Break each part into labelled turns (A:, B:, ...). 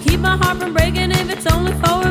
A: keep my heart from breaking if it's only for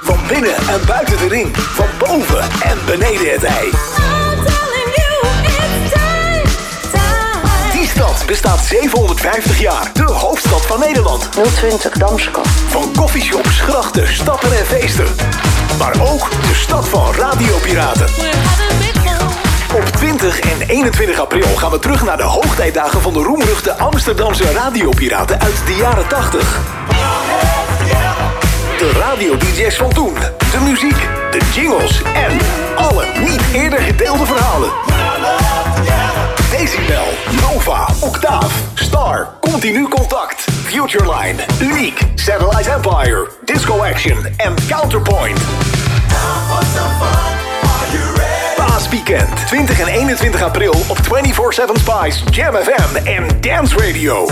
B: Van binnen en buiten de ring. Van boven en beneden het ei. Die stad bestaat 750 jaar. De hoofdstad van Nederland.
C: 020 Damskap.
B: Van koffieshops, grachten, stappen en feesten. Maar ook de stad van radiopiraten. Op 20 en 21 april gaan we terug naar de hoogtijdagen van de roemruchte Amsterdamse radiopiraten uit de jaren 80 de radio-dj's van toen. De muziek, de jingles en alle niet eerder gedeelde verhalen. Decibel, Nova, Octaaf, Star, Continu Contact, Futureline, Unique, Satellite Empire, Disco Action en Counterpoint. Paasweekend, 20 en 21 april op 24-7 Spies, Jam FM en Dance Radio.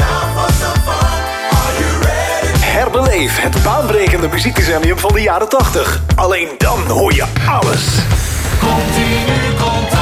B: Herbeleef het baanbrekende muziekdecennium van de jaren 80. Alleen dan hoor je alles.
D: Continu.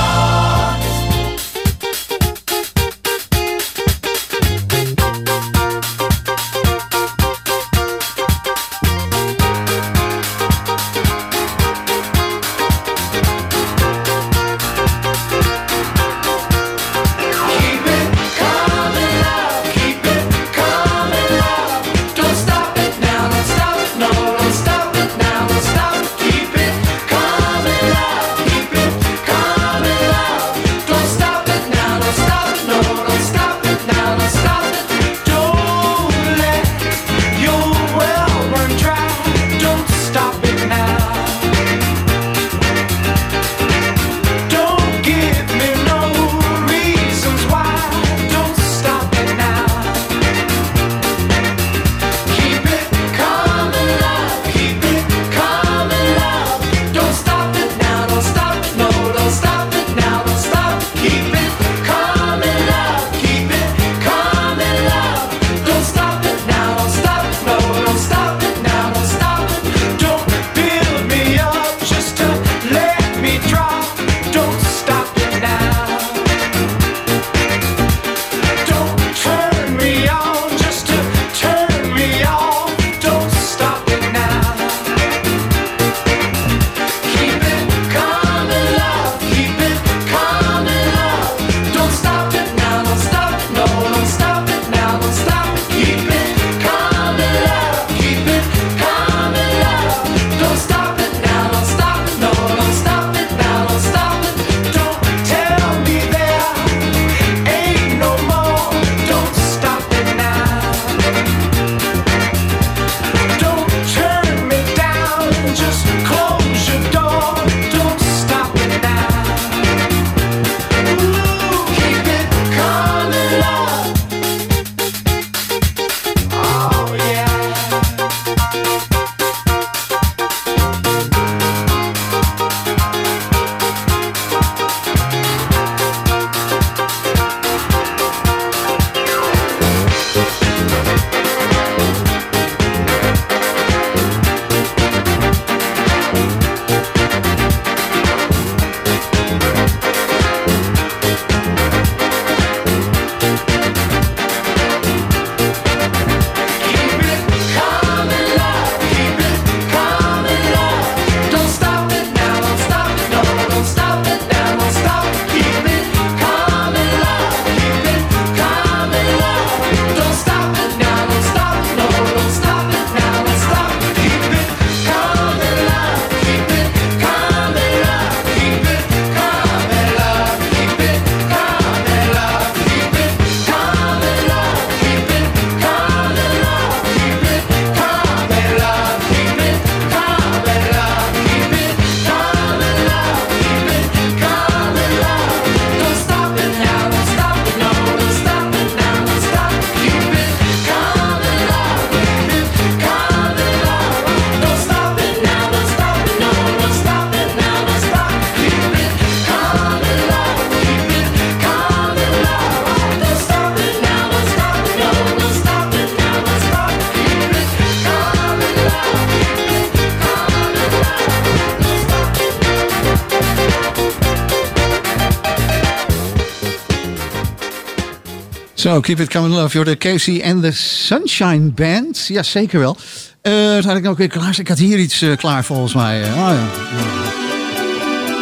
E: Zo, Keep It Coming Love. You're the Casey and the Sunshine Band. Ja, zeker wel. Eh had ik ook weer klaar. Ik had hier iets eh, klaar volgens mij. Eh, oh, ja.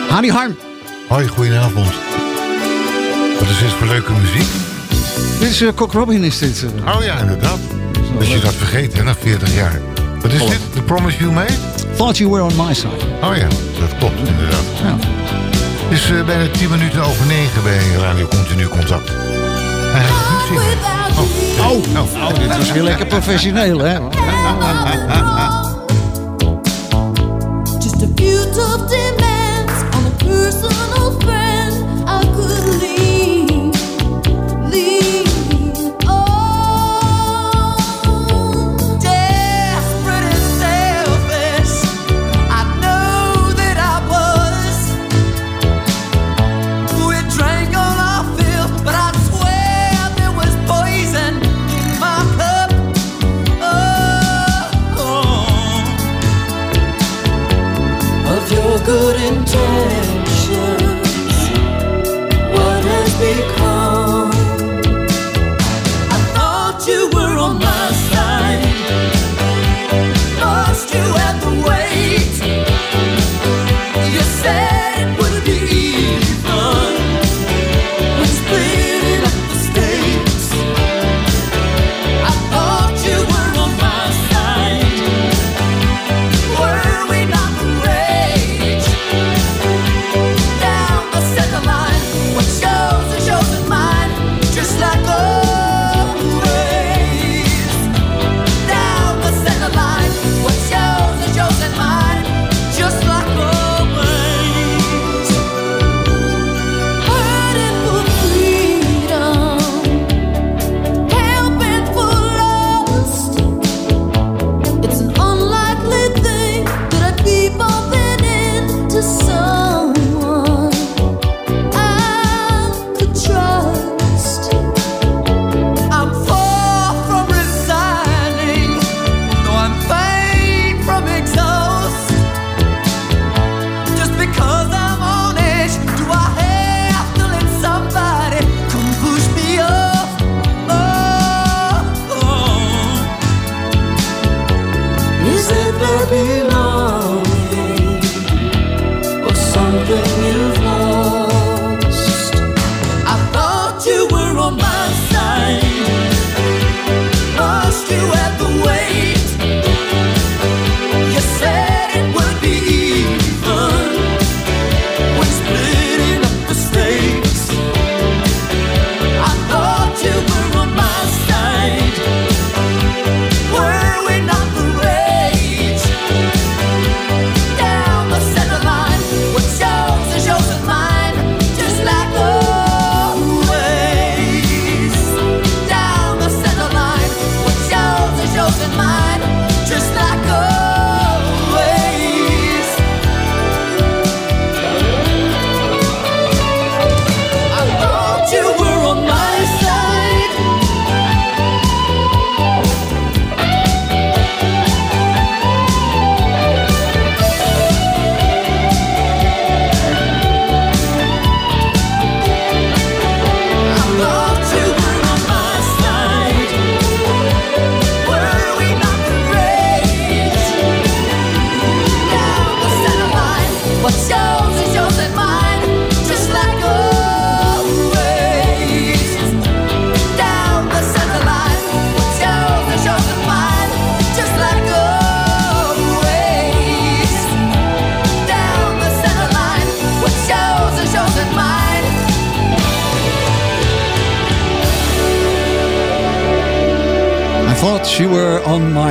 E: Hani Harm.
F: Hoi, goedenavond. Wat is dit voor leuke muziek?
E: Dit is uh, Cock Robin, is dit. eh.
F: Oh ja, inderdaad. Dus je dat vergeten, na 40 jaar. Wat is dit? The Promise You Made?
E: Thought You Were On My Side.
F: Oh ja, dat klopt inderdaad.
E: Ja.
F: Het is eh, bijna 10 minuten over 9 bij Radio Continu Contact. Goed zingen. Oh, oh,
E: Oh, dit was weer lekker professioneel, hè?
G: Just a few tough demands on a personal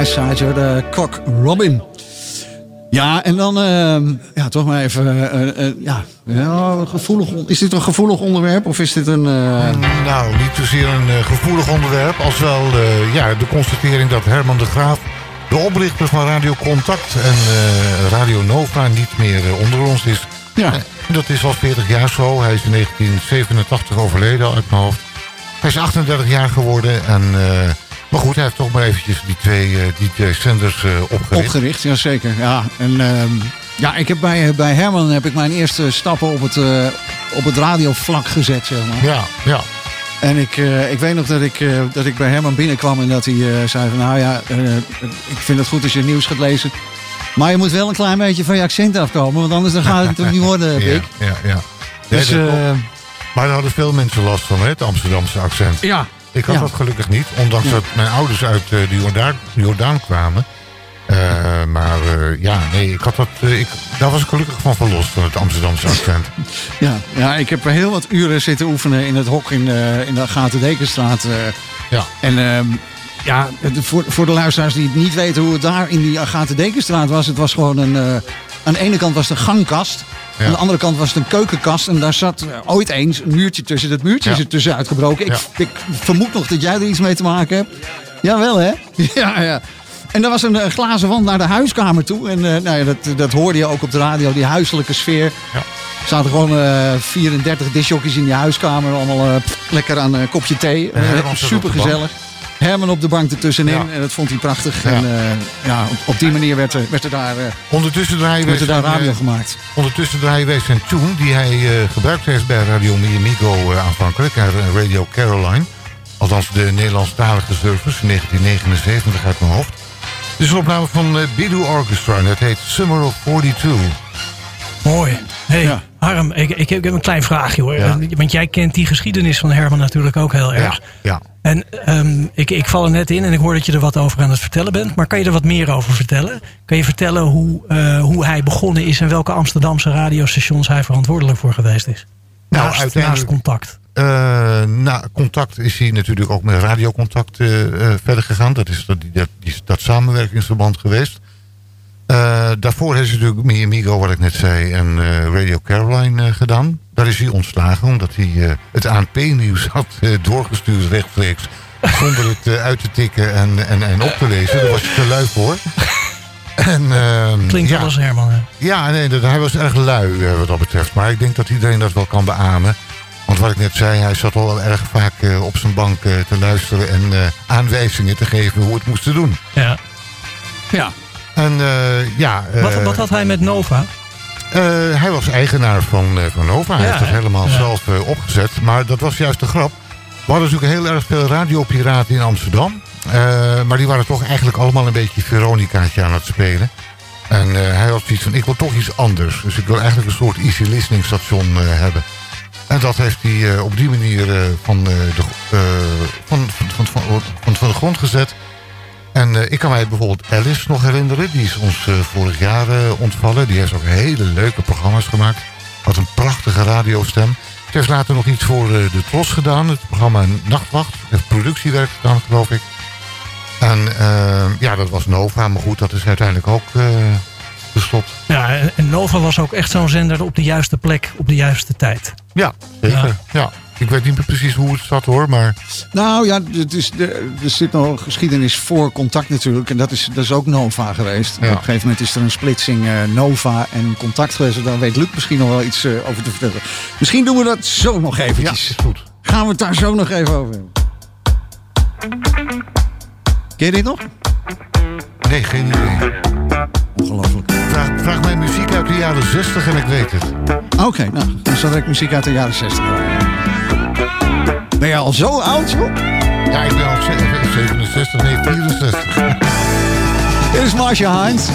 E: You're the Cock Robin. Ja, en dan ehm, ja, toch maar even. eh, eh, ja, ja, gevoelig, is dit een gevoelig onderwerp of is dit een. eh,
F: Nou, niet zozeer een gevoelig onderwerp... als wel ja, de constatering dat Herman de Graaf... de oprichter van Radio Contact en Radio Nova... niet meer onder ons is.
E: ja,
F: dat is al 40 jaar zo. Hij is in 1987 overleden uit mijn hoofd. Hij is 38 jaar geworden. En, maar goed, hij heeft toch maar eventjes die twee, eh, die twee zenders eh, opgericht.
E: opgericht, ja zeker. Ja, en ehm, ja, ik heb bij, bij Herman heb ik mijn eerste stappen op het, eh, op het radiovlak gezet, zeg maar.
F: Ja, ja.
E: En ik, eh, ik weet nog dat ik, eh, dat ik bij Herman binnenkwam en dat hij eh, zei van nou ja, eh, ik vind het goed als je nieuws gaat lezen. Maar je moet wel een klein beetje van je accent afkomen, want anders dan gaat het toch niet worden,
F: Ja,
E: Pik.
F: ja, ja.
E: Dus
F: Nee, dat
E: eh,
F: klopt. maar daar hadden veel mensen last van, hè, het Amsterdamse accent.
E: ja,
F: Ik had
E: Ja.
F: dat gelukkig niet, ondanks dat mijn ouders uit eh, de Jordaan, Jordaan kwamen. Eh, maar eh, ja, nee, ik had dat, ik, daar was ik gelukkig van verlost, van het Amsterdamse accent.
E: ja, ja, ik heb heel wat uren zitten oefenen in het hok in, in de Gaten-Dekenstraat.
F: Ja.
E: En ehm, ja, het- voor, voor de luisteraars die niet weten hoe het daar in die Agathe-Dekenstraat was. Het was gewoon een... aan de ene kant was het een gangkast.
F: Ja.
E: Aan de andere kant was het een keukenkast. En daar zat eh, ooit eens een muurtje tussen. Dat muurtje
F: Ja.
E: is er tussen uitgebroken. Ik, ik vermoed nog dat jij er iets mee te maken hebt. Jawel, hè? Ja, ja. En er was een, eh, glazen wand naar de huiskamer toe. En eh, nou ja, dat, dat hoorde je ook op de radio, die huiselijke sfeer.
F: Ja.
E: Er zaten gewoon eh 34 disjockeys in die huiskamer. Allemaal eh, pff, lekker aan een kopje thee. Eh, Super gezellig. Herman op de bank ertussenin.
F: Ja.
E: En dat vond hij prachtig.
F: Ja.
E: En eh, ja, op, op die manier werd er, werd er daar, eh,
F: Ondertussen
E: werd er daar radio
F: eh,
E: gemaakt.
F: Ondertussen draaien wij zijn tune die hij gebruikt heeft bij Radio Miamigo aanvankelijk. En Radio Caroline. Althans de Nederlandstalige service, 1979 uit mijn hoofd. Dit is een opname van Bidu Orchestra en het heet Summer of 42.
H: Mooi. Hey,
E: Ja.
H: Harm, ik, ik heb een klein vraagje hoor.
F: Ja.
H: Want jij kent die geschiedenis van Herman natuurlijk ook heel erg.
F: Ja, ja.
H: En ehm, ik, ik val er net in en ik hoor dat je er wat over aan het vertellen bent. Maar kan je er wat meer over vertellen? Kan je vertellen hoe, eh, hoe hij begonnen is en welke Amsterdamse radiostations hij verantwoordelijk voor geweest is?
F: Nou,
H: naast,
F: uiteindelijk-
H: naast contact.
F: Uh, na contact is hij natuurlijk ook met radiocontact uh, verder gegaan. Dat is dat, dat, die, dat samenwerkingsverband geweest. Uh, daarvoor heeft hij natuurlijk Mi Amigo, wat ik net zei, en uh, Radio Caroline gedaan. Daar is hij ontslagen, omdat hij uh, het ANP-nieuws had uh, doorgestuurd rechtstreeks. Zonder het uh, uit te tikken en, en, en op te lezen. Daar was hij te lui voor. En, uh,
H: Klinkt
F: ja.
H: wel als Herman. Hè?
F: Ja, nee, dat, hij was erg lui uh, wat dat betreft. Maar ik denk dat iedereen dat wel kan beamen. Want wat ik net zei, hij zat al erg vaak uh, op zijn bank uh, te luisteren... en uh, aanwijzingen te geven hoe het moest doen.
H: Ja.
E: Ja.
F: En uh, ja...
H: Wat, wat, had hij met Nova?
F: Uh, hij was eigenaar van, uh, van Nova. Hij
H: Ja,
F: heeft dat
H: hè?
F: helemaal
H: Ja.
F: zelf uh, opgezet. Maar dat was juist de grap. We hadden natuurlijk heel erg veel radiopiraten in Amsterdam. Maar die waren toch eigenlijk allemaal een beetje Veronicaatje aan het spelen. En hij had zoiets van, ik wil toch iets anders. Dus ik wil eigenlijk een soort easy listening station hebben. En dat heeft hij op die manier van, de, van, van, van, van, van, van de grond gezet. En uh, ik kan mij bijvoorbeeld Alice nog herinneren. Die is ons uh, vorig jaar uh, ontvallen. Die heeft ook hele leuke programma's gemaakt. Had een prachtige radiostem. Ze heeft later nog iets voor de Tros gedaan. Het programma Nachtwacht. Heeft productiewerk gedaan, geloof ik. En ja, dat was Nova. Maar goed, dat is uiteindelijk ook gestopt.
H: Ja, en- en Nova was ook echt zo'n zender op de juiste plek, op de juiste tijd.
F: Ja, zeker.
H: Ja.
F: Ja. Ik weet niet meer precies hoe het zat hoor, maar...
E: Nou ja, het is, de- er zit nog geschiedenis voor contact natuurlijk. En dat is, dat is ook Nova geweest.
F: Ja.
E: Op een gegeven moment is er een splitsing eh, Nova en contact geweest. Daar weet Luc misschien nog wel iets eh, over te vertellen. Misschien doen we dat zo nog
F: Ja,
E: eventjes.
F: is goed.
E: Gaan we het daar zo nog even over hebben. Ken je dit nog?
F: Nee, geen idee.
E: Ongelooflijk.
F: Vraag, vraag mij muziek uit de jaren 60 en ik weet het.
E: Oké, nou, dan zal ik muziek uit de jaren 60 draaien. Ben je al zo oud, joh?
F: Ja, ik ben al ze- 67, nee 64.
E: Dit is Marcia Heinz.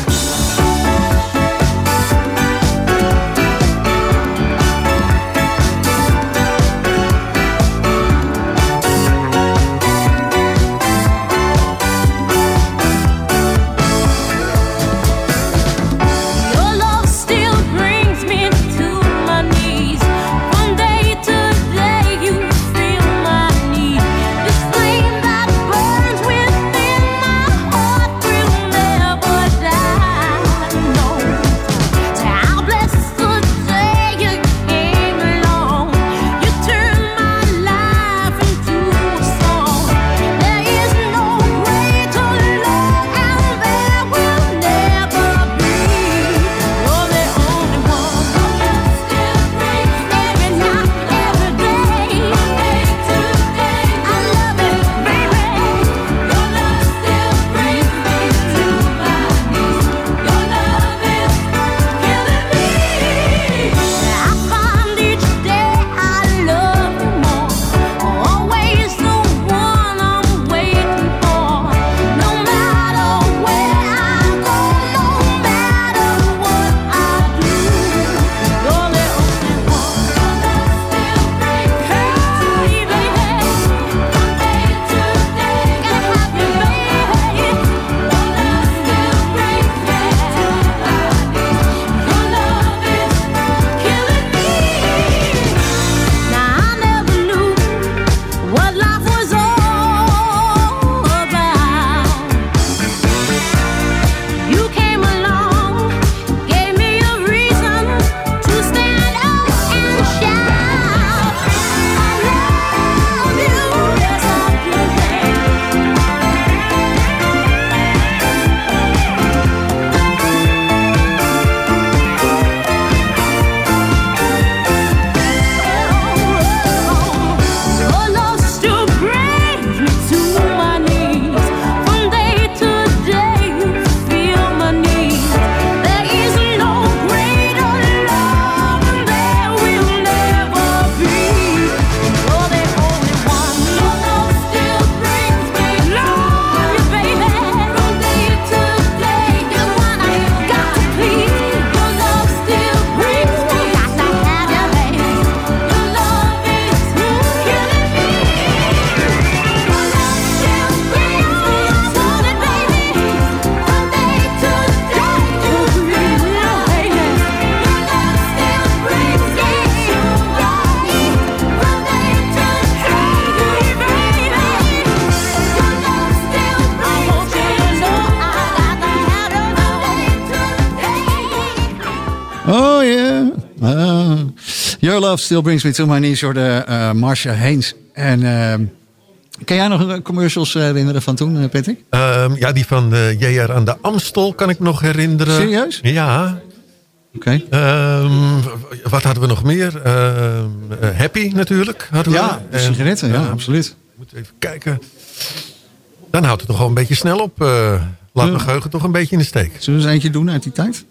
G: Still Brings Me To My Knees
E: door de eh Marcia Haynes. En ehm, kan jij nog commercials eh, herinneren van toen, eh, Patrick?
I: Ehm, ja, die van eh, JR aan de Amstel kan ik me nog herinneren.
E: Serieus?
I: Ja.
E: Oké.
I: Ehm, wat hadden we nog meer? Happy natuurlijk. Hadden we.
E: Ja, de
I: En,
E: sigaretten, ja, absoluut.
I: moet even kijken. Dan houdt het toch wel een beetje snel op. eh, laat mijn geheugen toch een beetje in de steek.
E: Zullen we eens eentje doen uit die tijd?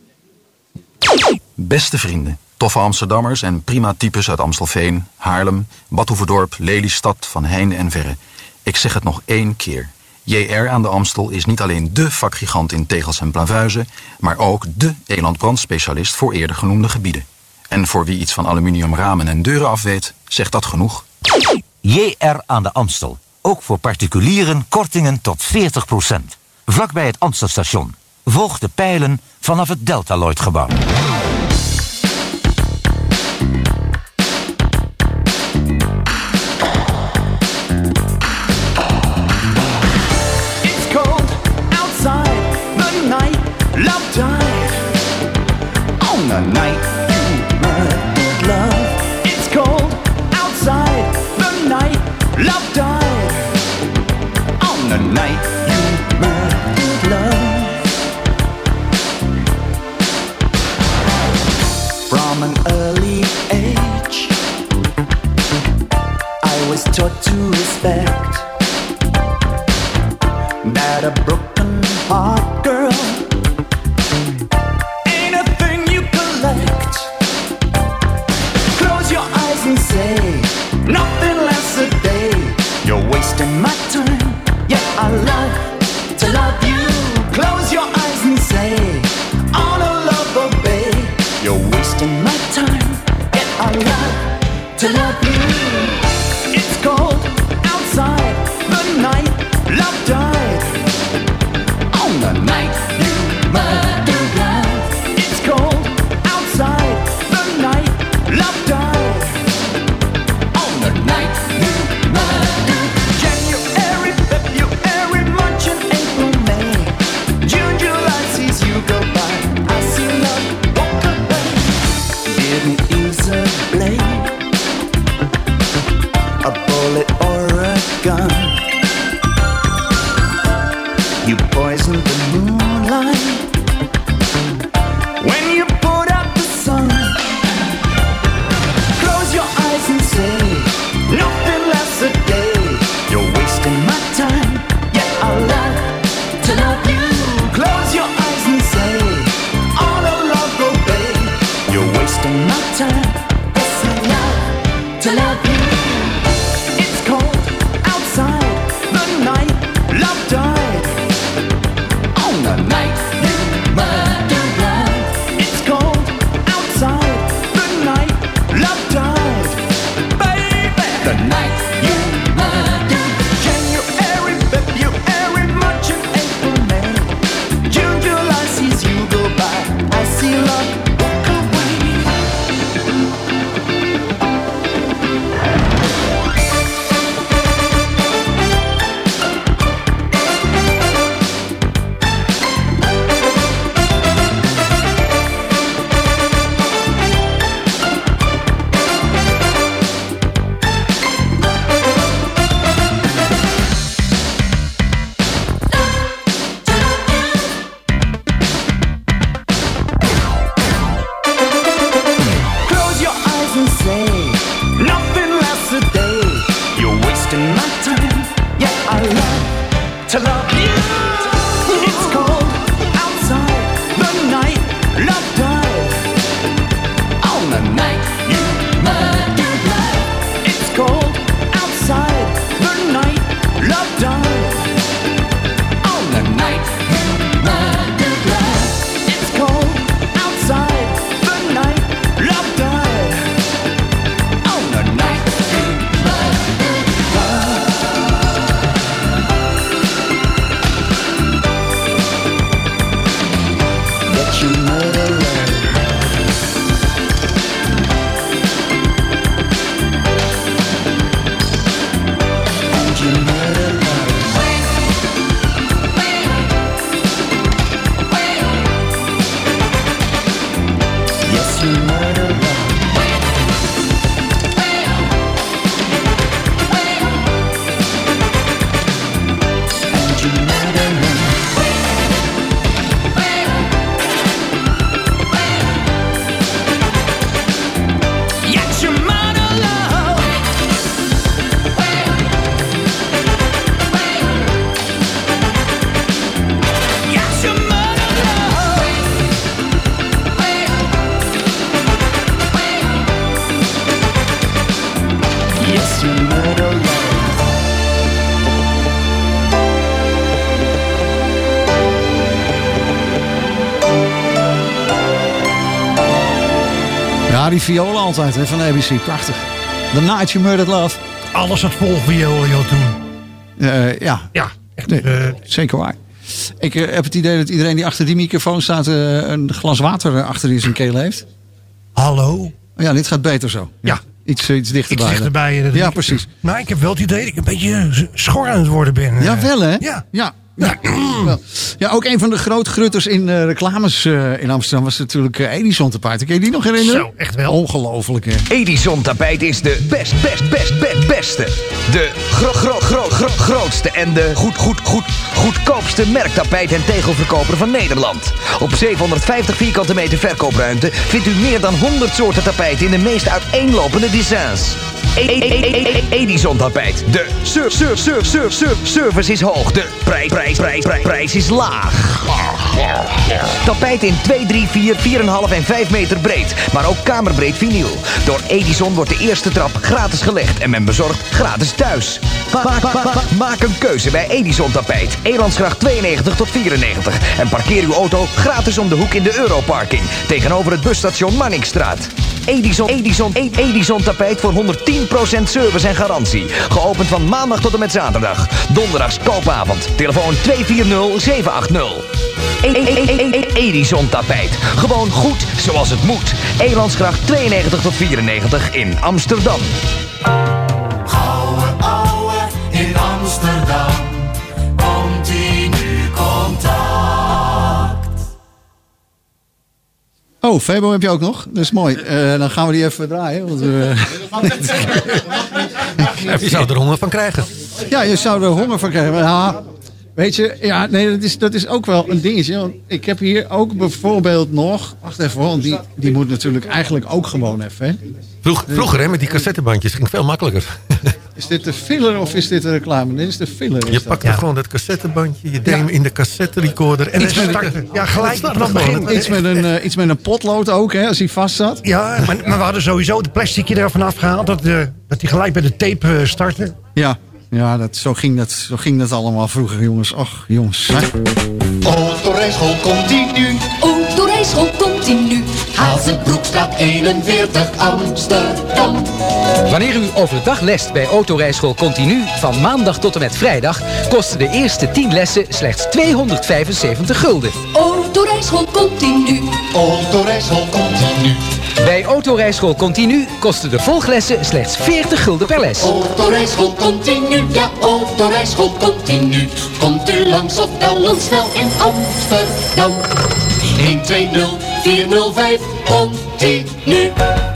J: Beste vrienden, toffe Amsterdammers en prima types uit Amstelveen, Haarlem, Badhoevedorp, Lelystad, Van Heinde en Verre. Ik zeg het nog één keer. JR aan de Amstel is niet alleen dé vakgigant in tegels en plavuizen, maar ook dé elandbrandspecialist voor eerder genoemde gebieden. En voor wie iets van aluminium ramen en deuren afweet, zegt dat genoeg.
K: JR aan de Amstel. Ook voor particulieren kortingen tot 40%. Vlakbij het Amstelstation. Volg de pijlen vanaf het Deltaloid-gebouw.
L: It's
E: violen altijd hè, van ABC. Prachtig. The Night You Murdered Love.
M: Alles had vol violen joh, toen.
E: Eh, ja,
M: Ja, echt.
E: Nee,
M: eh,
E: zeker waar. Ik eh, heb het idee dat iedereen die achter die microfoon staat... een glas water achter in zijn keel heeft.
M: hallo.
E: Ja, dit gaat beter zo.
M: Ja.
E: Iets, iets dichterbij.
M: Iets dichterbij.
E: Ja, precies.
M: Maar ik heb wel het idee dat ik een beetje schor aan het worden ben.
E: Ja, wel hè?
M: Ja.
E: Ja. Ja, ja, ook een van de grootgrutters in eh, reclames eh, in Amsterdam was natuurlijk eh, Edison paard. Kun je die nog herinneren?
M: Zo, echt wel.
E: Ongelooflijk, hè?
N: Edison tapijt is de best, best, best, best, beste. De gro, gro, gro, gro, grootste en de goed, goed, goed, goedkoopste merktapijt en tegelverkoper van Nederland. Op 750 vierkante meter verkoopruimte vindt u meer dan 100 soorten tapijten in de meest uiteenlopende designs. Edison tapijt. De sur, sur, sur, sur, sur, service is hoog. De prijs, prijs, prijs, prijs, prijs is laag. Tapijt in 2, 3, 4, 4,5 en 5 meter breed. Maar ook kamerbreed vinyl. Door Edison wordt de eerste trap gratis gelegd en men bezorgt gratis thuis. Ma- ma- ma- ma- maak een keuze bij Edison Tapijt. Elandsgracht 92 tot 94. En parkeer uw auto gratis om de hoek in de Europarking. Tegenover het busstation Manningstraat. Edison, Edison, E- Edison tapijt voor 110% service en garantie. Geopend van maandag tot en met zaterdag. Donderdags koopavond. Telefoon 240-780. E- E- Edison tapijt. Gewoon goed zoals het moet. Elandsgracht 92 tot 94 in Amsterdam.
O: Oude, oude in Amsterdam.
E: Oh, Febo heb je ook nog? Dat is mooi. Eh, dan gaan we die even draaien. Want, eh,
I: Je zou er honger van krijgen.
E: ja, je zou er honger van krijgen. Ja, weet je, ja, nee, dat, is, dat is ook wel een dingetje. Want ik heb hier ook bijvoorbeeld nog... Wacht even, want die, die moet natuurlijk eigenlijk ook gewoon even. Hè.
I: Vroeg, vroeger hè, met die cassettebandjes ging het veel makkelijker.
E: Is dit de filler of is dit de reclame? Dit is de filler.
I: Je pakte gewoon dat cassettebandje, je deed hem in de cassette recorder en
M: Iets
I: dan
M: met een- ja, gelijk vanaf
I: gewoon.
M: begin.
E: Iets met, een, eh, iets met een potlood ook, hè, als hij vast zat.
M: Ja, maar, maar we hadden sowieso het plasticje ervan afgehaald. Dat, eh, dat die gelijk bij de tape eh, startte.
E: Ja, ja dat, zo, ging dat, zo ging dat allemaal vroeger, jongens. Och, jongens. hè.
O: Continu.
P: Autorijschool continu.
O: Hazenbroekstraat 41 Amsterdam.
Q: Wanneer u overdag lest bij Autorijschool Continu van maandag tot en met vrijdag, kosten de eerste 10 lessen slechts 275 gulden.
P: Autorijschool continu.
O: Autorijschool continu.
Q: Bij Autorijschool Continu kosten de volglessen slechts 40 gulden per les.
O: Autorijschool continu. Ja, autorijschool continu. Komt u langs of bel ons snel in Amsterdam. 120 405 continu.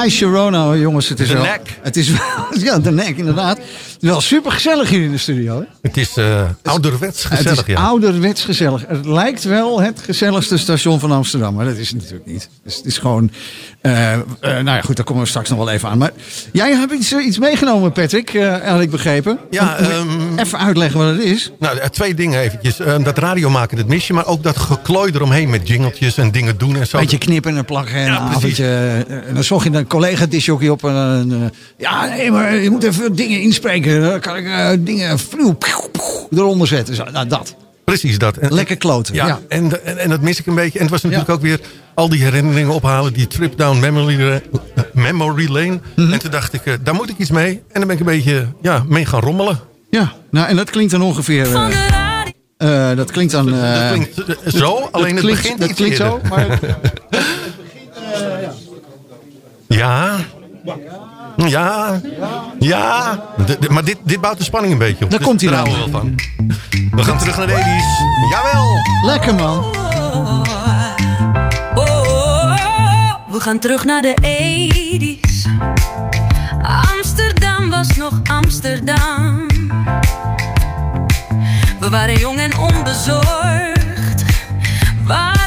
E: My Sharona, jongens, het is
I: De
E: wel...
I: nek.
E: Het is wel, ja, de nek inderdaad. Wel super gezellig hier in de studio. Hè?
I: Het is eh, ouderwets gezellig,
E: het is
I: ja.
E: ouderwets gezellig. Het lijkt wel het gezelligste station van Amsterdam, maar dat is het natuurlijk niet. Dus het is gewoon. Eh, eh, nou ja, goed, daar komen we straks nog wel even aan. Maar jij hebt iets, eh, iets meegenomen, Patrick, eh, had ik begrepen.
I: Ja, ehm,
E: even uitleggen wat het is.
I: Nou, twee dingen eventjes. Eh, dat radio maken, dat mis je. Maar ook dat geklooi eromheen met jingeltjes en dingen doen en zo.
E: Beetje knippen en plakken en
I: Ja,
E: avondje. En dan zocht je een collega disjockey op. En, ja, nee, maar je moet even dingen inspreken. Dan kan ik dingen vloe, eronder zetten. Zo, nou, dat.
I: Precies dat. En,
E: Lekker kloten.
I: Ja,
E: Ja.
I: En, en, en dat mis ik een beetje. En het was natuurlijk ook weer al die herinneringen ophalen. Die trip down memory, la- memory lane.
E: Mhm.
I: En toen dacht ik, eh, daar moet ik iets mee. En dan ben ik een beetje ja, mee gaan rommelen.
E: Ja, nou, en dat klinkt dan ongeveer. eh, eh, dat klinkt dan. eh,
I: dat klinkt eh, zo,
E: dat
I: alleen het
E: klinkt-
I: begint
E: Dat klinkt zo, maar.
I: Ja. Ja. Ja. De- maar dit, dit bouwt de spanning een beetje op.
E: Daar
I: Dus
E: komt hij
I: we wel van. We gaan terug naar de 80s. Jawel.
E: Lekker man.
G: Oh, we gaan terug naar de 80s. Amsterdam was nog Amsterdam. We waren jong en onbezorgd. Waren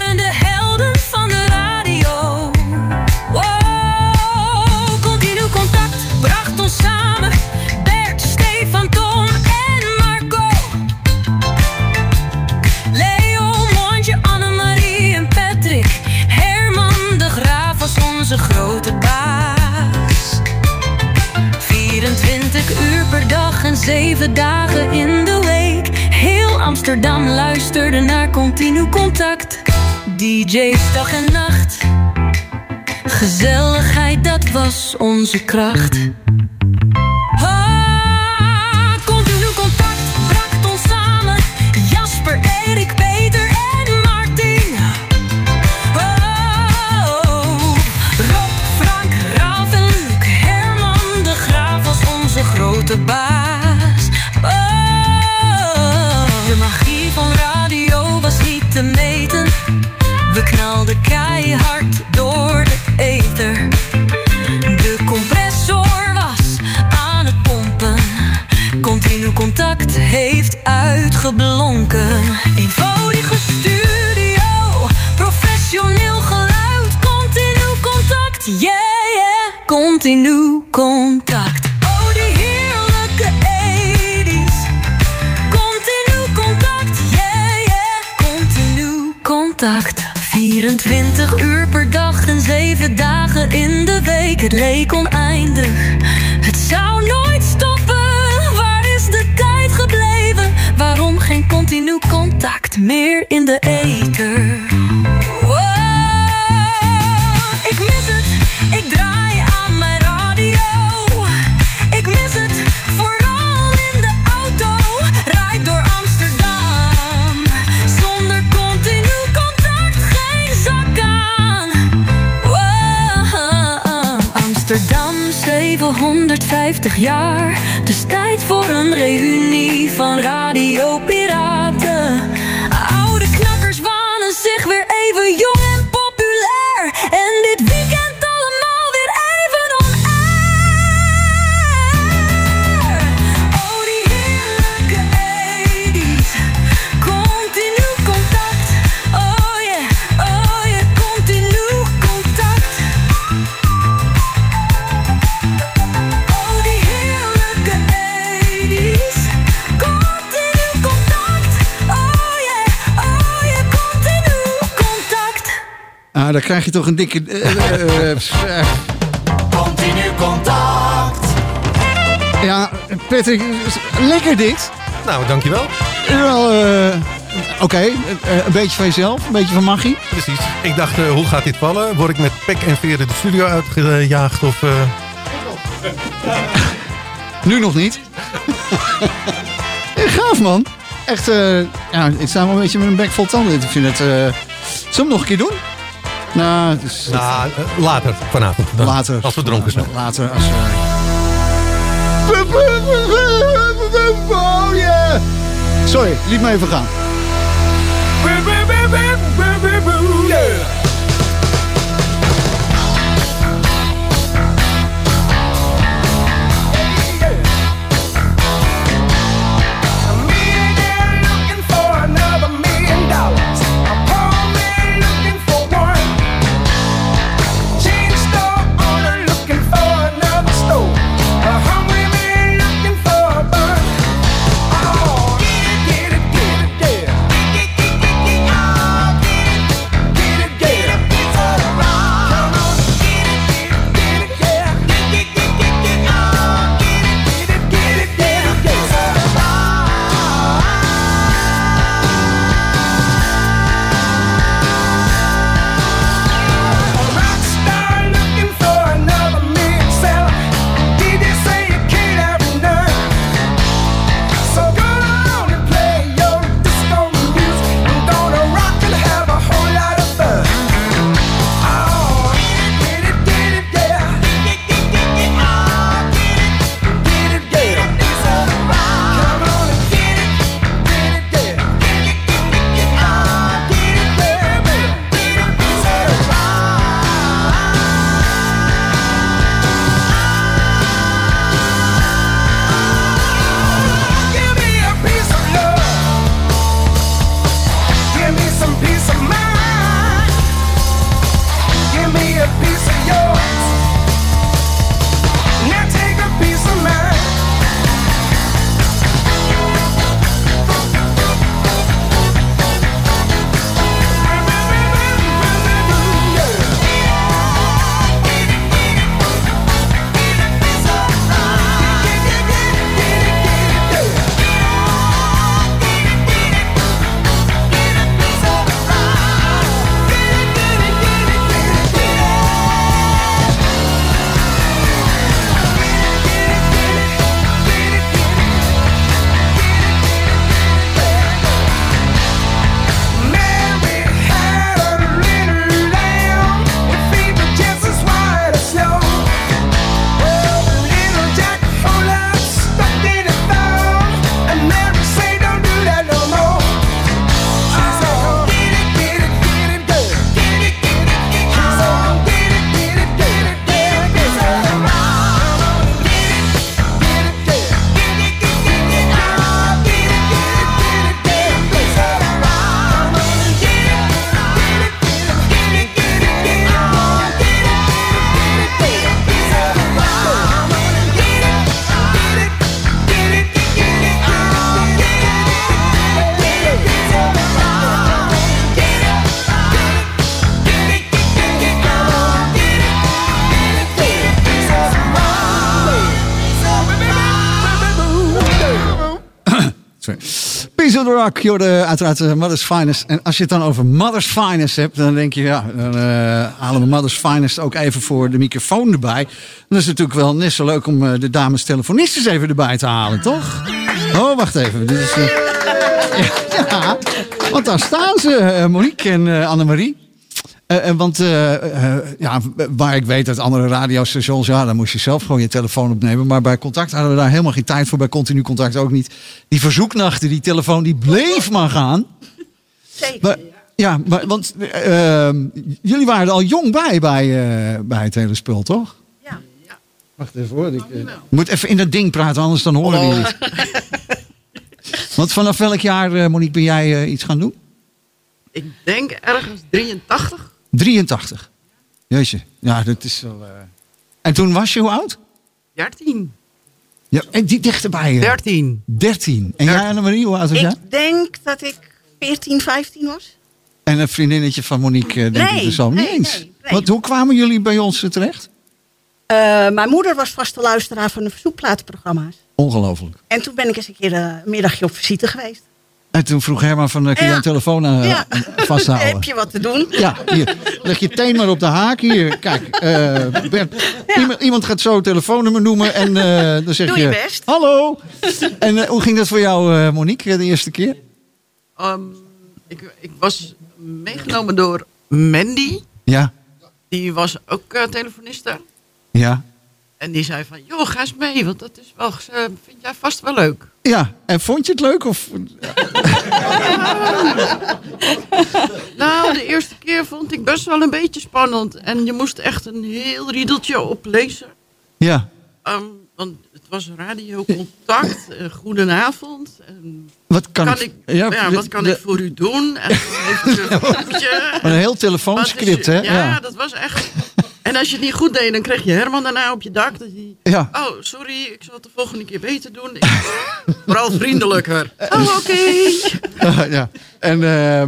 G: dag en 7 dagen in de week. Heel Amsterdam luisterde naar continu contact. DJ's dag en nacht. Gezelligheid, dat was onze kracht. Continu contact. Oh, die heerlijke 80s. Continu contact, yeah, yeah. Continu contact. 24 uur per dag en 7 dagen in de week. Het leek oneindig. Het zou nooit stoppen. Waar is de tijd gebleven? Waarom geen continu contact meer in de ether? 750 jaar. Dus tijd voor een reunie van Radio Piraten.
E: Daar krijg je toch een dikke... eh, eh, eh.
L: Continu contact.
E: ja, Patrick, lekker dit.
I: Nou, dankjewel.
E: Wel, eh, Oké, een beetje van jezelf, een beetje van magie.
I: Precies. Ik dacht, eh, hoe gaat dit vallen? Word ik met pek en veren de studio uitgejaagd? Of, eh,
E: Nu nog niet. Gaaf man. Echt, eh ja, ik sta wel een beetje met een bek vol tanden. Ik vind het... eh Zullen we hem nog een keer doen? Nou, het is,
I: nou, later vanavond. Dan,
E: later.
I: Als we dronken zijn.
E: Later, als... yeah. Sorry, liet me even gaan. Sorry. Piece of the Rock, je hoorde uiteraard eh, Mother's Finest. En als je het dan over Mother's Finest hebt, dan denk je, ja, dan eh, halen we Mother's Finest ook even voor de microfoon erbij. Dan is het natuurlijk wel net zo leuk om eh, de dames telefonistes even erbij te halen, toch? Oh, wacht even. Ja, ja, want daar staan ze, Monique en Annemarie. Eh, eh, want eh, ja, waar ik weet uit andere radiostations, ja, dan moest je zelf gewoon je telefoon opnemen. Maar bij contact hadden we daar helemaal geen tijd voor. Bij continu contact ook niet. Die verzoeknachten, die telefoon, die bleef maar gaan.
R: Zeker.
E: Maar, ja, maar, want eh, eh, jullie waren er al jong bij, bij, bij het hele spul, toch?
R: Ja.
E: Wacht even hoor. Ik moet even in dat ding praten, anders dan horen jullie het. Want vanaf welk jaar, Monique, ben jij iets gaan doen?
S: Ik denk ergens 83.
E: 83. Jeetje, ja, dat is wel... eh. En toen was je hoe oud?
S: 13.
E: Ja, en die dichterbij.
S: 13.
E: 13. En jij, Annemarie, hoe oud was jij?
R: Ik denk dat ik 14, 15 was.
E: En een vriendinnetje van Monique, eh, denk ik
R: Nee,
E: dus al niet
R: nee,
E: eens.
R: nee, nee.
E: Want hoe kwamen jullie bij ons eh, terecht?
R: Eh, mijn moeder was vaste luisteraar van de verzoekplatenprogramma's.
E: Ongelooflijk.
R: En toen ben ik eens een keer eh, een middagje op visite geweest.
E: En toen vroeg Herman van, eh, kun je
R: Ja.
E: een telefoon eh,
R: Ja.
E: vasthouden?
R: Heb je wat te doen?
E: Ja, hier. Leg je teen maar op de haak. Hier, kijk. eh, Bert, iemand, iemand gaat zo een telefoonnummer noemen en eh, dan zeg
R: Doe
E: je...
R: je best.
E: Hallo. En hoe ging dat voor jou, eh, Monique, de eerste keer?
S: Ehm, ik, ik was meegenomen door Mandy.
E: Ja,
S: Die was ook eh, telefoniste.
E: ja.
S: En die zei van, joh, ga eens mee, want dat is wel, eh, vind jij vast wel leuk.
E: Ja, en vond je het leuk? Of...
S: Nou, de eerste keer vond ik best wel een beetje spannend. En je moest echt een heel riedeltje oplezen.
E: Ja.
S: Ehm, want het was radiocontact. Uh, goedenavond. En
E: Wat kan,
S: kan
E: ik...
S: ik,
E: ja,
S: wat kan
E: de-
S: ik voor u doen? En een
E: heel telefoonscript, hè?
S: Ja. dat was echt... En als je het niet goed deed, dan kreeg je Herman daarna op je dak. Dat hij,
E: Ja.
S: Oh, sorry, ik zal het de volgende keer beter doen. Ik- Vooral vriendelijker. Oh, oké.
E: ja. En eh,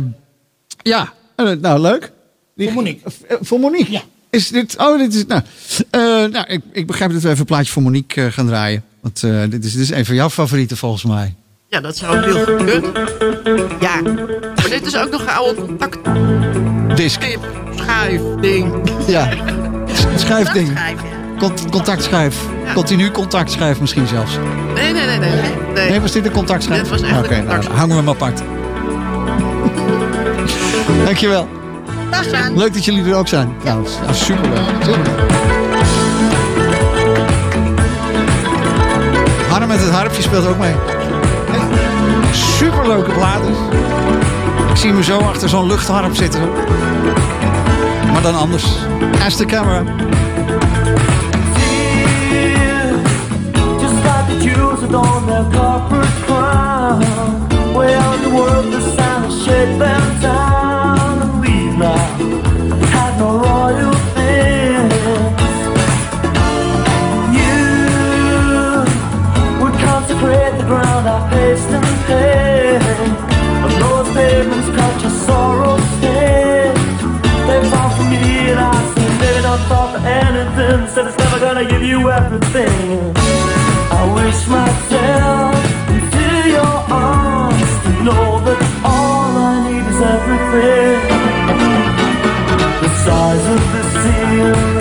E: ja, Eh, nou leuk. voor Monique. voor Monique? Ja. Is dit, oh, dit is, nou, eh, nou ik, ik begrijp dat we even een plaatje voor Monique eh, gaan draaien. Want eh, dit, is, dit is een van jouw favorieten volgens mij.
S: Ja, dat zou heel goed kunnen. Ja, maar dit is ook nog een oude contact.
E: Disc.
S: Schijf, ding.
E: Ja, S- schijfding. Cont contactschijf. Continu contactschijf misschien zelfs.
S: Nee, nee, nee, nee. nee. nee.
E: Nee, was dit een contactschijf?
S: Dit was echt een
E: nou, hangen we hem apart. Dankjewel.
R: Dag Jan.
E: Leuk dat jullie er ook zijn. Nou, ja, superleuk. superleuk. Harm met het harpje speelt ook mee. Superleuke plaat dus. Ik zie me zo achter zo'n luchtharp zitten. Zo. Maar dan anders. As the camera.
T: Just anything. Said it's never gonna give you everything. I wish myself into your arms to know that all I need is everything. The size of the sea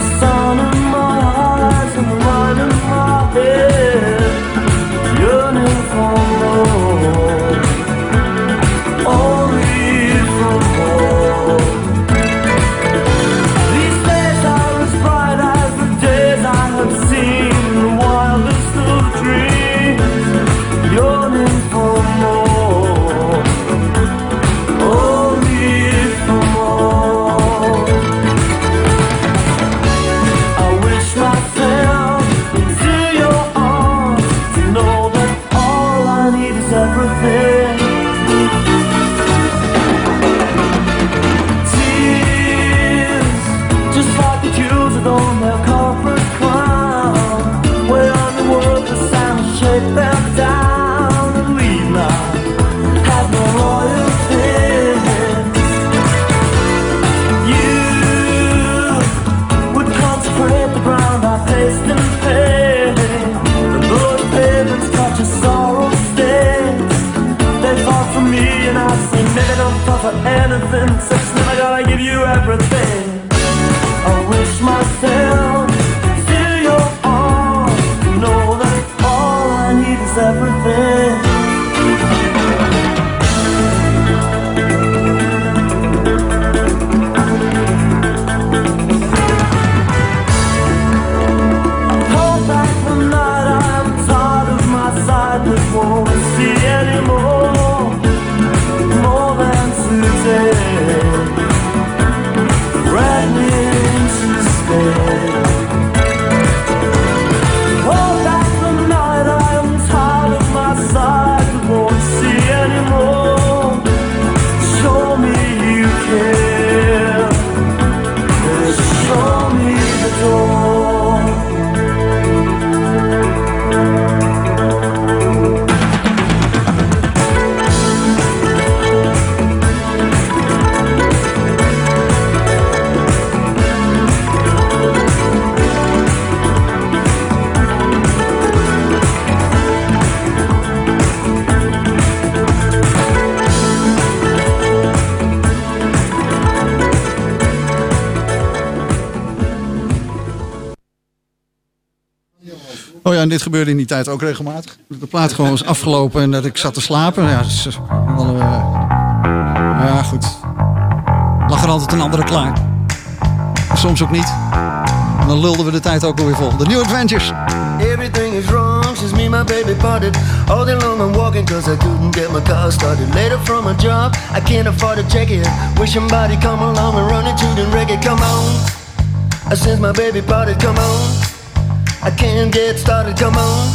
E: dit gebeurde in die tijd ook regelmatig. De plaat gewoon was afgelopen en dat ik zat te slapen. Ja, dus, eh, wel, eh, ja goed. Lag er altijd een andere klaar. Soms ook niet. En dan lulden we de tijd ook alweer vol. De New Adventures.
U: Everything is wrong since me my baby parted. All day long I'm walking cause I couldn't get my car started. Later from a job, I can't afford to check it. Wish somebody come along and run into the reggae. Come on. Since my baby parted, come on. I can't get started, come on.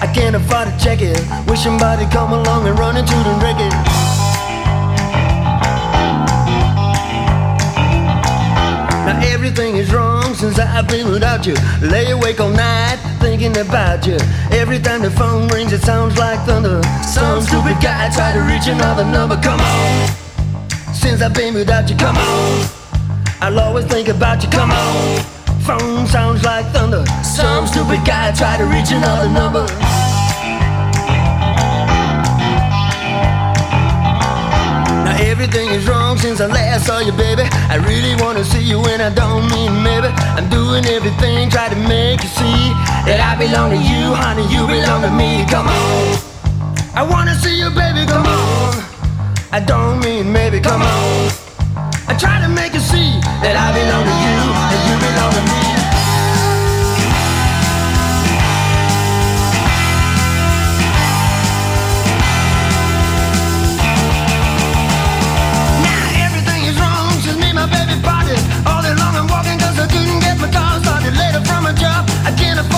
U: I can't afford to check it. Wish somebody come along and run into the reggae. Now everything is wrong since I've been without you. Lay awake all night thinking about you. Every time the phone rings, it sounds like thunder. Some stupid guy tried to reach another number. Come on. Since I've been without you, come on. I'll always think about you. Come on. Phone sounds like thunder. Some stupid guy tried to reach another number. Now everything is wrong since I last saw you, baby. I really wanna see you and I don't mean maybe. I'm doing everything, try to make you see that I belong to you, honey. You belong to me. Come on. I wanna see you, baby. Come on. I don't mean maybe. Come on. I try to make you see that I belong to you and you belong to me. Now everything is wrong since me my baby parted. All day long I'm walking 'cause I couldn't get my car started. Later from a job, I can't afford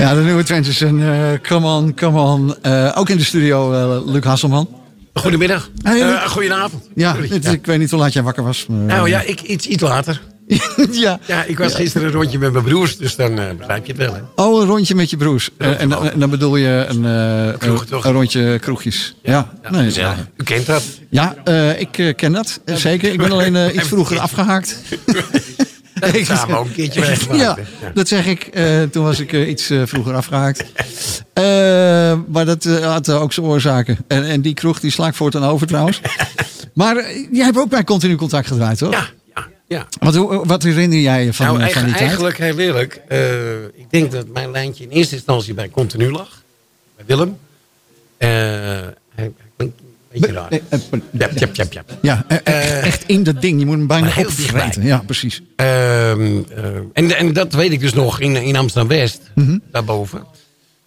E: Ja, de New Adventures en eh, Come On, Come On. Eh, ook in de studio, eh, Luc Hasselman.
V: Goedemiddag.
E: Hey,
V: goedenavond.
E: Ja,
V: Sorry.
E: dit- ik weet niet hoe laat jij wakker was.
V: Nou ja, ik iets, iets later.
E: ja.
V: Ja, ik was gisteren een rondje met mijn broers, dus dan eh, begrijp je het wel. Hè?
E: Oh, een rondje met je broers. En, dan- en dan bedoel je een,
V: kroeg,
E: een, rondje kroegjes. Ja, nee, ja.
V: U kent dat.
E: Ja, ik ken dat. zeker. Ik ben alleen iets vroeger afgehaakt.
V: We samen ook een keertje meegemaakt.
E: Ja, dat zeg ik. Eh, toen was ik eh, iets eh, vroeger afgehaakt. Eh, maar dat had ook zijn oorzaken. En, en die kroeg die sla ik voortaan over trouwens. Maar jij hebt ook bij Continu Contact gedraaid, toch?
V: Ja, ja, ja.
E: Wat, wat herinner jij je van,
V: nou,
E: van die tijd?
V: eigenlijk heel eerlijk. ik denk dat mijn lijntje in eerste instantie bij Continu lag. Bij Willem. Eh, hij, Jap, jap, jap, jap.
E: Ja, echt in dat ding. Je moet hem bijna opvreten. Ja, precies.
V: Ehm, eh, en, en dat weet ik dus nog in, in Amsterdam-West.
E: Mhm.
V: Daarboven.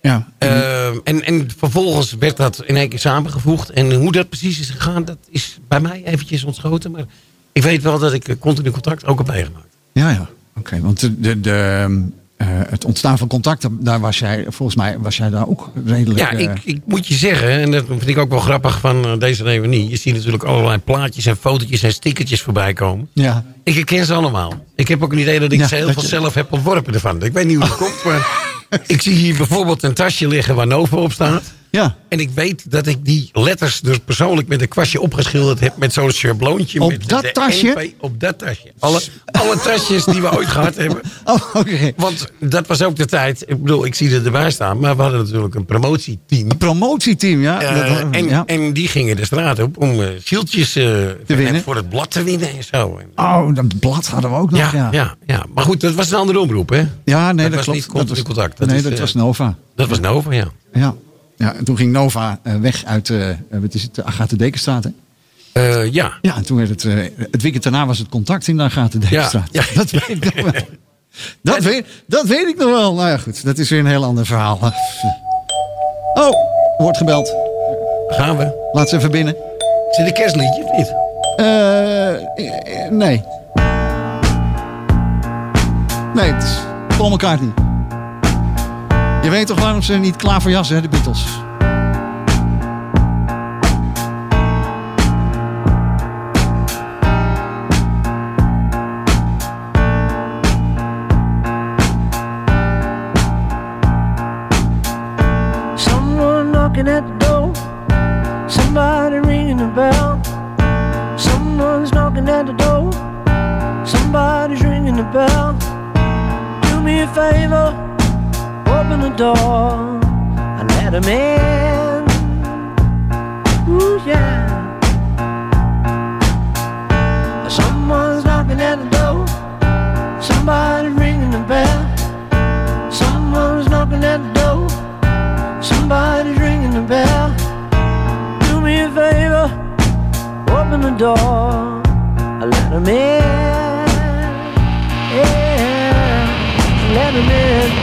E: Ja.
V: Ehm, en, en vervolgens werd dat in één keer samengevoegd. En hoe dat precies is gegaan, dat is bij mij eventjes ontschoten. Maar ik weet wel dat ik eh, continu contact ook heb meegemaakt.
E: Ja, ja. Oké, want de, de, de, eh, het ontstaan van contacten, daar was jij, volgens mij was jij daar ook redelijk...
V: Ja,
E: eh,
V: ik, ik moet je zeggen, en dat vind ik ook wel grappig van eh, deze reunie. Je ziet natuurlijk allerlei plaatjes en fotootjes en stickertjes voorbij komen.
E: ja.
V: Ik herken ze allemaal. Ik heb ook een idee dat ik
E: Ja,
V: ze heel veel
E: je-
V: zelf heb ontworpen ervan. Ik weet niet hoe dat komt, maar ik zie hier bijvoorbeeld een tasje liggen waar Nova op staat.
E: Ja.
V: En ik weet dat ik die letters dus persoonlijk met een kwastje opgeschilderd heb met zo'n schabloontje.
E: Op
V: met
E: dat tasje?
V: NP op dat tasje. Alle, alle tasjes die we ooit gehad hebben.
E: Oh, oké.
V: Want dat was ook de tijd. Ik bedoel, ik zie er erbij staan. Maar we hadden natuurlijk een promotieteam.
E: Een promotieteam, ja.
V: Eh,
E: Dat-
V: en,
E: ja.
V: en die gingen de straat op om eh shieldjes eh,
E: winnen.
V: voor het blad te winnen en zo.
E: Oh, dat blad hadden we ook nog,
V: ja,
E: ja.
V: ja. Ja, maar goed, dat was een andere omroep, hè?
E: Ja, nee, dat,
V: was
E: klopt.
V: niet
E: dat was,
V: contact. Dat
E: nee,
V: is,
E: dat was Nova.
V: Dat was Nova, ja.
E: Ja. Ja, en toen ging Nova eh, weg uit, eh eh, wat is het, de Agathe Dekenstraat, hè?
V: Ja.
E: Ja, en toen werd het, het weekend daarna was het contact in de Agathe Dekenstraat.
V: Ja,
E: Dat weet ik nog wel. Dat weet, dat weet ik nog wel. Nou ja, goed, dat is weer een heel ander verhaal. Oh, wordt gebeld.
V: Gaan we.
E: Laat ze even binnen.
V: Is dit een kerstliedje of niet?
E: Nee. Nee, het is Paul McCartney. Je weet toch waarom ze niet klaar voor jassen, hè, de Beatles?
T: Someone knocking at the door. Somebody ringing the bell. Someone's knocking at the door. Somebody's ringing the bell. Do me a favor, the door and let him in. Ooh, yeah. Someone's knocking at the door. Somebody's ringing the bell. Someone's knocking at the door. Somebody's ringing the bell. Do me a favor, open the door, and let them in. Yeah, let them in.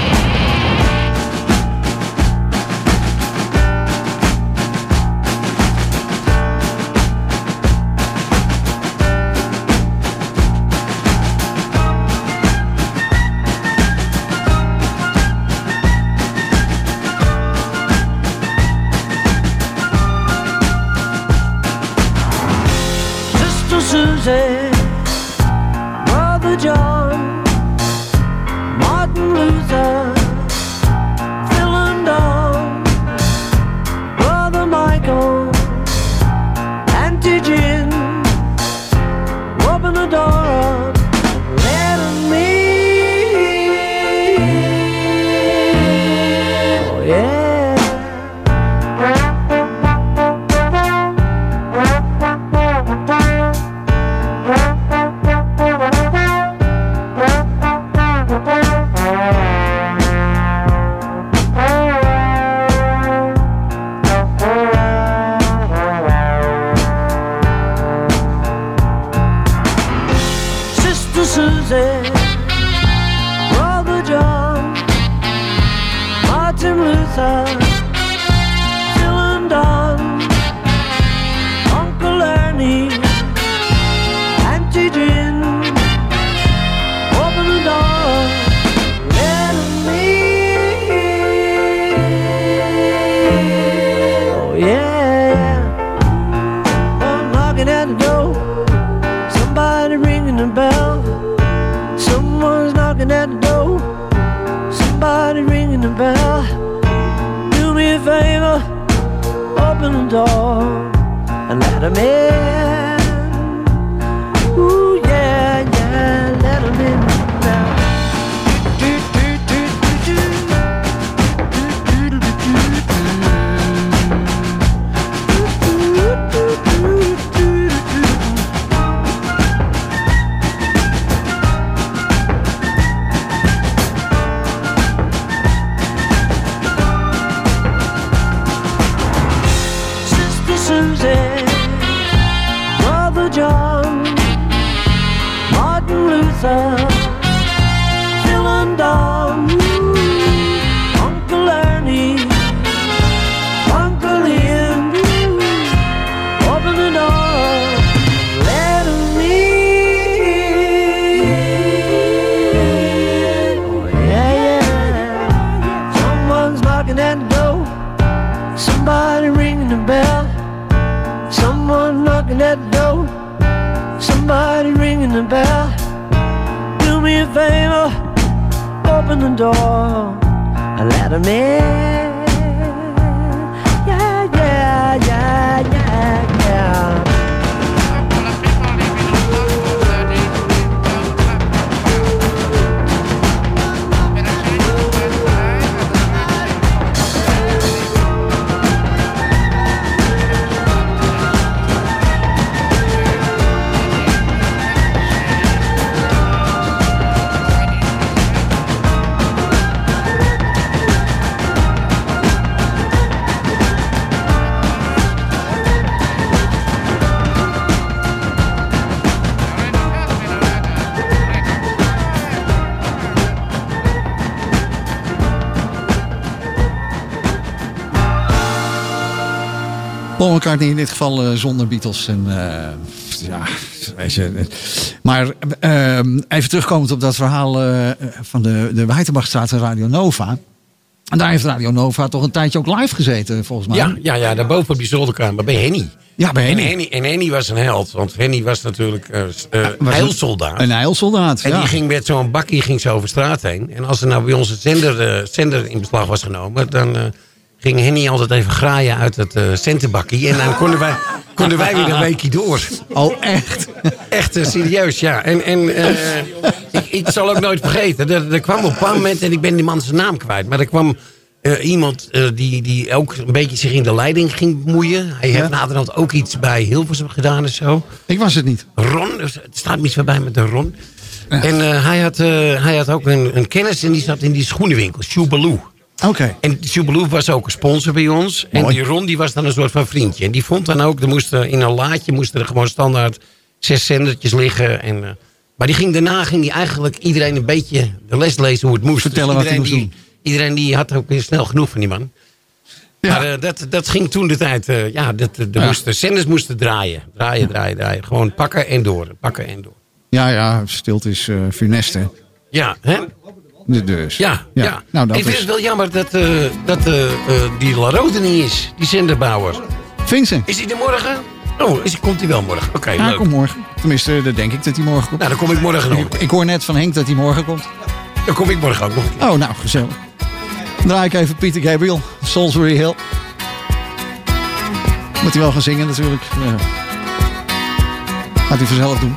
E: Paul McCartney in dit geval eh, zonder Beatles. En, eh, ja, weet je. Maar eh, even terugkomend op dat verhaal van de, de en Radio Nova. En daar heeft Radio Nova toch een tijdje ook live gezeten, volgens mij.
V: Ja, ja, ja, daarboven op die zolderkamer bij Henny.
E: Ja, bij Henny.
V: En Henny, en Henny was een held, want Henny was natuurlijk eh,
E: Was
V: heilsoldaat.
E: Een heilsoldaat,
V: En
E: ja.
V: die ging met zo'n bakkie ging zo over straat heen. En als er nou bij ons zender, zender in beslag was genomen, dan ging Henny altijd even graaien uit het eh centenbakkie. En dan konden wij, konden wij weer een weekje door.
E: Oh, echt?
V: Echt eh, serieus, ja. En, en eh, ik, ik zal ook nooit vergeten. Er, er kwam op een bepaald moment, en ik ben die man zijn naam kwijt, maar er kwam iemand die, die ook een beetje zich in de leiding ging bemoeien. Hij heeft naderhand ook iets bij Hilversum gedaan en zo.
E: Ik was het niet.
V: Ron, dus het staat mis bij met de Ron. En hij, had, hij had ook een, een kennis en die zat in die schoenenwinkel, Shoebaloo.
E: Oké.
V: En Shoebaloo was ook een sponsor bij ons. En die Ron die was dan een soort van vriendje. En die vond dan ook, er moesten, in een laadje moesten er gewoon standaard zes zendertjes liggen. En, eh, maar die ging, daarna ging hij eigenlijk iedereen een beetje de les lezen hoe het moest.
E: Vertellen wat hij moest
V: die, Iedereen die had ook weer snel genoeg van die man. Maar eh, dat, dat ging toen de tijd, eh, ja, dat, de,
E: Ja.
V: Moesten, zenders moesten draaien. Draaien, draaien, draaien. Gewoon pakken en door. Pakken en door.
E: Ja, ja, stilte is funest, hè.
V: Ja, hè?
E: Dus.
V: Ja, ja.
E: Nou, dat
V: ik vind
E: is...
V: het wel jammer dat, eh, dat eh, die Larode niet is, die zenderbouwer.
E: Vincent.
V: Is hij er morgen? Oh, is, komt hij wel morgen? Oké,
E: Ja,
V: leuk.
E: komt morgen. Tenminste, dat denk ik dat hij morgen komt.
V: Nou, dan kom ik morgen nog.
E: Ik, ik hoor net van Henk dat hij morgen komt.
V: Dan kom ik morgen ook nog.
E: Oh, nou, gezellig. Dan draai ik even Pieter Gabriel, Salisbury Hill. Moet hij wel gaan zingen natuurlijk. Ja. Gaat hij vanzelf doen.